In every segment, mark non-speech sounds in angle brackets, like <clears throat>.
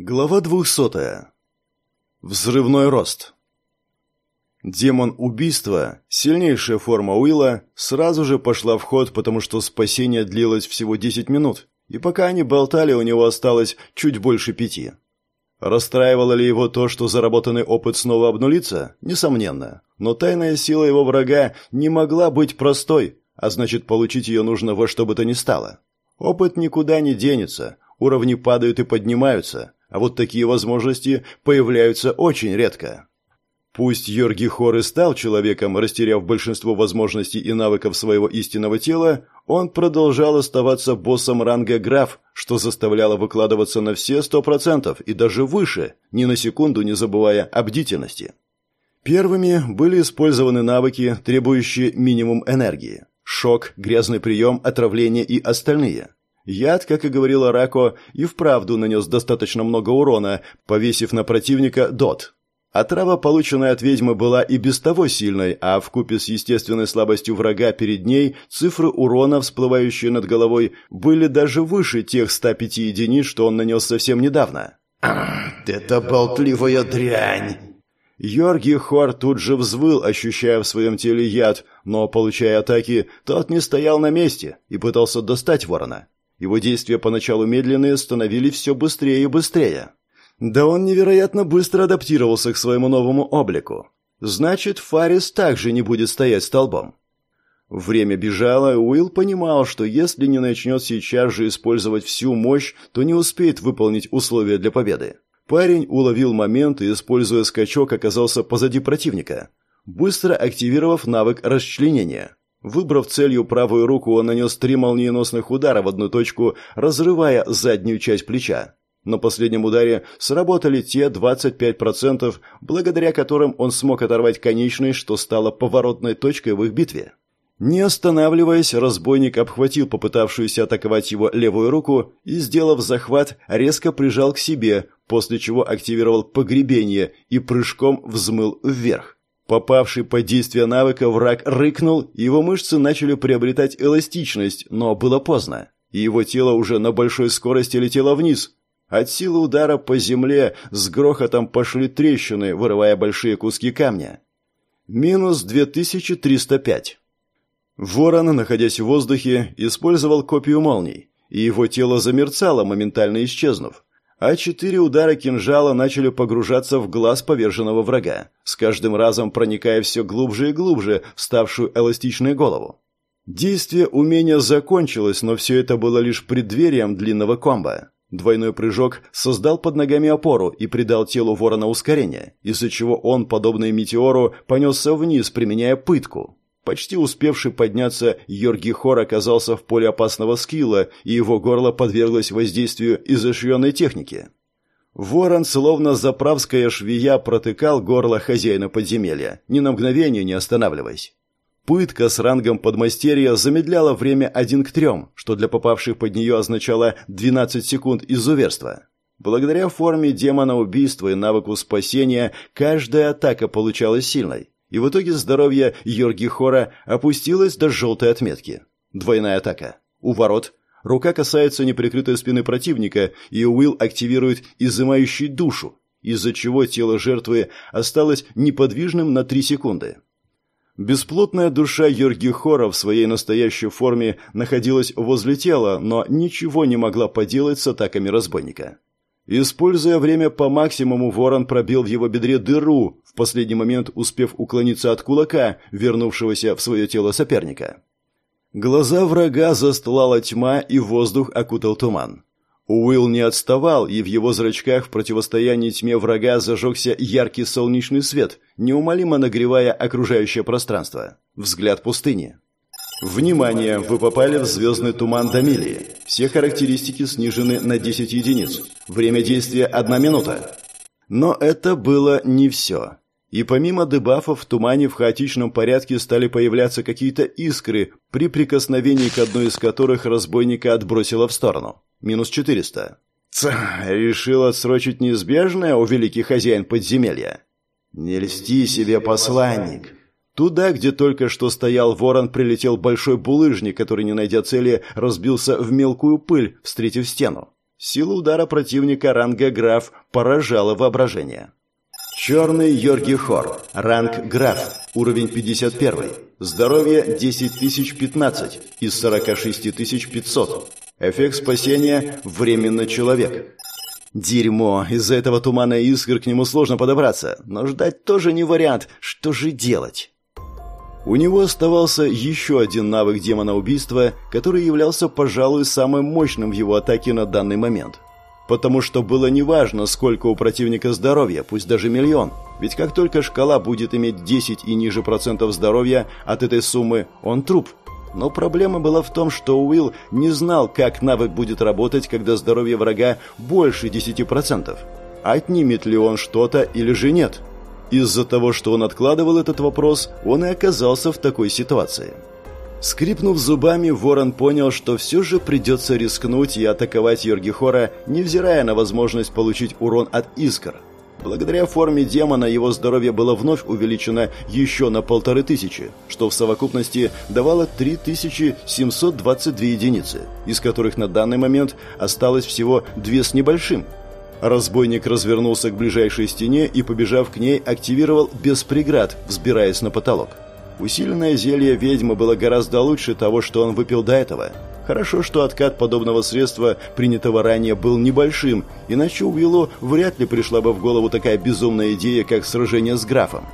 Глава двухсотая. Взрывной рост. Демон убийства, сильнейшая форма Уилла, сразу же пошла в ход, потому что спасение длилось всего 10 минут, и пока они болтали, у него осталось чуть больше пяти. Расстраивало ли его то, что заработанный опыт снова обнулится? Несомненно. Но тайная сила его врага не могла быть простой, а значит, получить ее нужно во что бы то ни стало. Опыт никуда не денется, уровни падают и поднимаются – а вот такие возможности появляются очень редко. Пусть Йорги Хор и стал человеком, растеряв большинство возможностей и навыков своего истинного тела, он продолжал оставаться боссом ранга граф, что заставляло выкладываться на все сто процентов и даже выше, ни на секунду не забывая о бдительности. Первыми были использованы навыки, требующие минимум энергии. Шок, грязный прием, отравление и остальные. Яд, как и говорила Рако, и вправду нанес достаточно много урона, повесив на противника дот. Отрава, полученная от ведьмы, была и без того сильной, а вкупе с естественной слабостью врага перед ней цифры урона, всплывающие над головой, были даже выше тех 105 единиц, что он нанес совсем недавно. «Это болтливая дрянь!» Йорги Хор тут же взвыл, ощущая в своем теле яд, но, получая атаки, тот не стоял на месте и пытался достать ворона. Его действия поначалу медленные становились все быстрее и быстрее. Да он невероятно быстро адаптировался к своему новому облику. Значит, Фарис также не будет стоять столбом. Время бежало, и Уилл понимал, что если не начнет сейчас же использовать всю мощь, то не успеет выполнить условия для победы. Парень уловил момент и, используя скачок, оказался позади противника, быстро активировав навык расчленения. Выбрав целью правую руку, он нанес три молниеносных удара в одну точку, разрывая заднюю часть плеча. На последнем ударе сработали те 25%, благодаря которым он смог оторвать конечность, что стало поворотной точкой в их битве. Не останавливаясь, разбойник обхватил попытавшуюся атаковать его левую руку и, сделав захват, резко прижал к себе, после чего активировал погребение и прыжком взмыл вверх. Попавший под действие навыка враг рыкнул, его мышцы начали приобретать эластичность, но было поздно. И его тело уже на большой скорости летело вниз. От силы удара по земле с грохотом пошли трещины, вырывая большие куски камня. Минус 2305. Ворон, находясь в воздухе, использовал копию молний, и его тело замерцало, моментально исчезнув а четыре удара кинжала начали погружаться в глаз поверженного врага, с каждым разом проникая все глубже и глубже в ставшую эластичную голову. Действие умения закончилось, но все это было лишь преддверием длинного комбо. Двойной прыжок создал под ногами опору и придал телу ворона ускорение, из-за чего он, подобный метеору, понесся вниз, применяя пытку. Почти успевший подняться, Йорги Хор оказался в поле опасного скилла, и его горло подверглось воздействию изощренной техники. Ворон, словно заправская швея, протыкал горло хозяина подземелья, ни на мгновение не останавливаясь. Пытка с рангом подмастерья замедляла время один к трем, что для попавших под нее означало 12 секунд изуверства. Благодаря форме демона убийства и навыку спасения, каждая атака получалась сильной и в итоге здоровье Йорги Хора опустилось до желтой отметки. Двойная атака. У ворот. Рука касается неприкрытой спины противника, и Уилл активирует изымающий душу, из-за чего тело жертвы осталось неподвижным на три секунды. Бесплотная душа Йорги Хора в своей настоящей форме находилась возле тела, но ничего не могла поделать с атаками разбойника. Используя время по максимуму, ворон пробил в его бедре дыру, в последний момент успев уклониться от кулака, вернувшегося в свое тело соперника. Глаза врага застлала тьма, и воздух окутал туман. Уилл не отставал, и в его зрачках в противостоянии тьме врага зажегся яркий солнечный свет, неумолимо нагревая окружающее пространство. Взгляд пустыни. Внимание! Вы попали в звездный туман Дамилии. Все характеристики снижены на 10 единиц. Время действия – 1 минута. Но это было не все. И помимо дебафов в тумане в хаотичном порядке стали появляться какие-то искры, при прикосновении к одной из которых разбойника отбросило в сторону. Минус 400. Ц, решил отсрочить неизбежное, у великий хозяин подземелья. Не льсти себе, посланник. Туда, где только что стоял ворон, прилетел большой булыжник, который, не найдя цели, разбился в мелкую пыль, встретив стену. Сила удара противника ранга граф поражала воображение. Черный Йорги Хор. Ранг граф. Уровень 51. Здоровье 10015 из 46500. Эффект спасения временно человек. Дерьмо, из-за этого тумана и искр к нему сложно подобраться, но ждать тоже не вариант. Что же делать? У него оставался еще один навык демона убийства, который являлся, пожалуй, самым мощным в его атаке на данный момент. Потому что было неважно, сколько у противника здоровья, пусть даже миллион. Ведь как только шкала будет иметь 10 и ниже процентов здоровья от этой суммы, он труп – но проблема была в том, что Уилл не знал, как навык будет работать, когда здоровье врага больше 10%. Отнимет ли он что-то или же нет? Из-за того, что он откладывал этот вопрос, он и оказался в такой ситуации. Скрипнув зубами, Ворон понял, что все же придется рискнуть и атаковать Йоргихора, невзирая на возможность получить урон от искр – Благодаря форме демона его здоровье было вновь увеличено еще на полторы тысячи, что в совокупности давало 3722 единицы, из которых на данный момент осталось всего две с небольшим. Разбойник развернулся к ближайшей стене и, побежав к ней, активировал без преград, взбираясь на потолок. Усиленное зелье ведьмы было гораздо лучше того, что он выпил до этого – Хорошо, что откат подобного средства, принятого ранее, был небольшим, иначе Уиллу вряд ли пришла бы в голову такая безумная идея, как сражение с графом.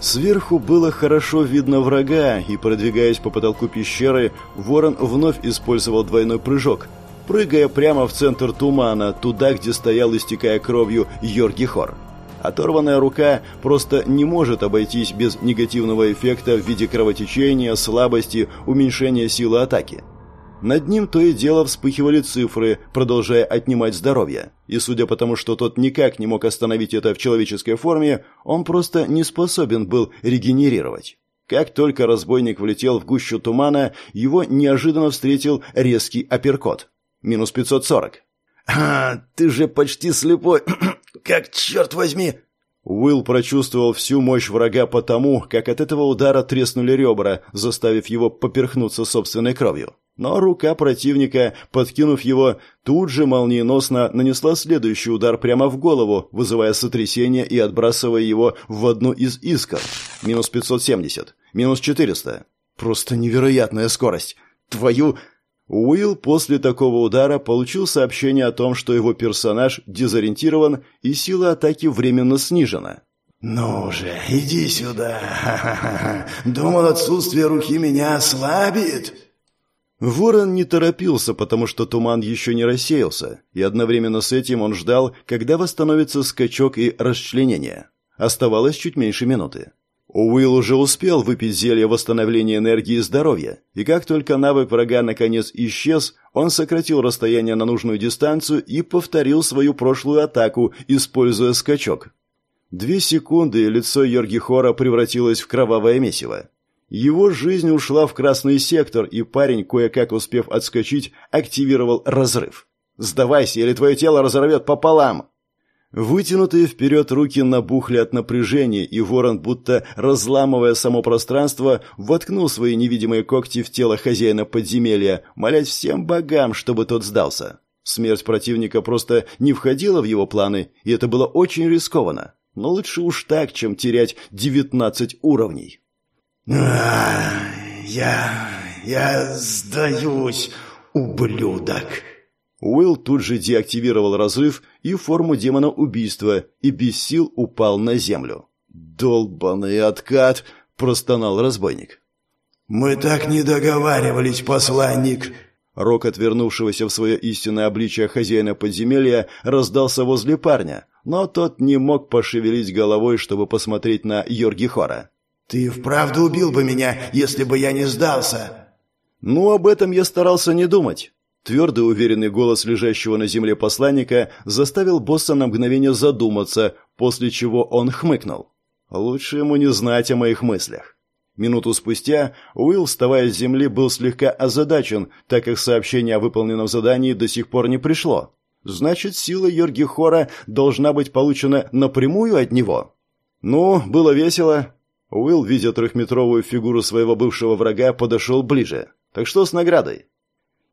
Сверху было хорошо видно врага, и, продвигаясь по потолку пещеры, ворон вновь использовал двойной прыжок, прыгая прямо в центр тумана, туда, где стоял, истекая кровью, Йоргихор. Оторванная рука просто не может обойтись без негативного эффекта в виде кровотечения, слабости, уменьшения силы атаки. Над ним то и дело вспыхивали цифры, продолжая отнимать здоровье. И судя по тому, что тот никак не мог остановить это в человеческой форме, он просто не способен был регенерировать. Как только разбойник влетел в гущу тумана, его неожиданно встретил резкий апперкот. Минус 540. «А, ты же почти слепой! <clears throat> как, черт возьми!» Уилл прочувствовал всю мощь врага потому, как от этого удара треснули ребра, заставив его поперхнуться собственной кровью. Но рука противника, подкинув его, тут же молниеносно нанесла следующий удар прямо в голову, вызывая сотрясение и отбрасывая его в одну из искр. Минус 570. Минус 400. Просто невероятная скорость. Твою... Уилл после такого удара получил сообщение о том, что его персонаж дезориентирован и сила атаки временно снижена. «Ну же, иди сюда. <laughs> Думал, отсутствие руки меня ослабит?» Ворон не торопился, потому что туман еще не рассеялся, и одновременно с этим он ждал, когда восстановится скачок и расчленение. Оставалось чуть меньше минуты. Уилл уже успел выпить зелье восстановления энергии и здоровья, и как только навык врага наконец исчез, он сократил расстояние на нужную дистанцию и повторил свою прошлую атаку, используя скачок. Две секунды, и лицо Йоргихора превратилось в кровавое месиво. Его жизнь ушла в красный сектор, и парень, кое-как успев отскочить, активировал разрыв. «Сдавайся, или твое тело разорвет пополам!» Вытянутые вперед руки набухли от напряжения, и ворон, будто разламывая само пространство, воткнул свои невидимые когти в тело хозяина подземелья, молясь всем богам, чтобы тот сдался. Смерть противника просто не входила в его планы, и это было очень рискованно. Но лучше уж так, чем терять девятнадцать уровней. «Я... я сдаюсь, ублюдок!» Уилл тут же деактивировал разрыв и форму демона убийства и без сил упал на землю. «Долбаный откат!» – простонал разбойник. «Мы так не договаривались, посланник!» Рок отвернувшегося в свое истинное обличие хозяина подземелья раздался возле парня, но тот не мог пошевелить головой, чтобы посмотреть на Йоргихора. «Ты вправду убил бы меня, если бы я не сдался?» «Ну, об этом я старался не думать». Твердый уверенный голос лежащего на земле посланника заставил босса на мгновение задуматься, после чего он хмыкнул. «Лучше ему не знать о моих мыслях». Минуту спустя Уилл, вставая с земли, был слегка озадачен, так как сообщение о выполненном задании до сих пор не пришло. Значит, сила Йорги Хора должна быть получена напрямую от него. Ну, было весело. Уилл, видя трехметровую фигуру своего бывшего врага, подошел ближе. «Так что с наградой?»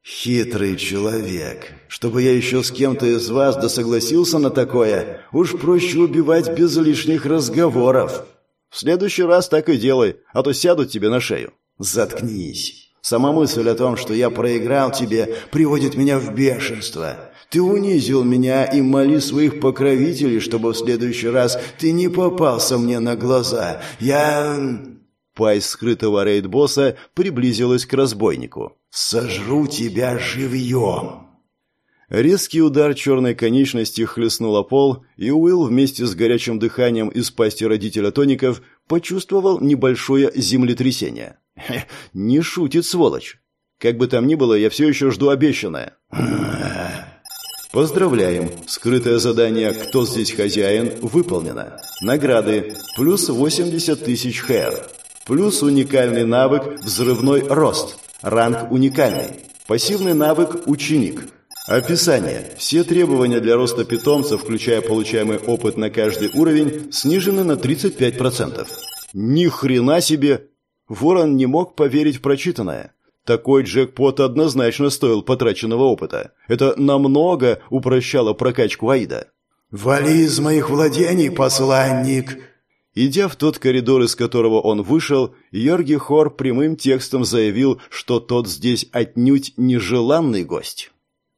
«Хитрый человек. Чтобы я еще с кем-то из вас да согласился на такое, уж проще убивать без лишних разговоров». «В следующий раз так и делай, а то сядут тебе на шею». «Заткнись. Сама мысль о том, что я проиграл тебе, приводит меня в бешенство. Ты унизил меня и моли своих покровителей, чтобы в следующий раз ты не попался мне на глаза. Я...» Пасть скрытого рейд-босса приблизилась к разбойнику. «Сожру тебя живьем!» Резкий удар черной конечности хлестнул о пол, и Уилл вместе с горячим дыханием из пасти родителя тоников почувствовал небольшое землетрясение. Хе, не шутит, сволочь. Как бы там ни было, я все еще жду обещанное. <laughs> Поздравляем! Скрытое задание «Кто здесь хозяин?» выполнено. Награды. Плюс 80 тысяч хэр. Плюс уникальный навык «Взрывной рост». Ранг уникальный. Пассивный навык «Ученик». Описание. Все требования для роста питомца, включая получаемый опыт на каждый уровень, снижены на 35%. Ни хрена себе! Ворон не мог поверить в прочитанное. Такой джекпот однозначно стоил потраченного опыта. Это намного упрощало прокачку Аида. «Вали из моих владений, посланник!» Идя в тот коридор, из которого он вышел, Йорги Хор прямым текстом заявил, что тот здесь отнюдь нежеланный гость.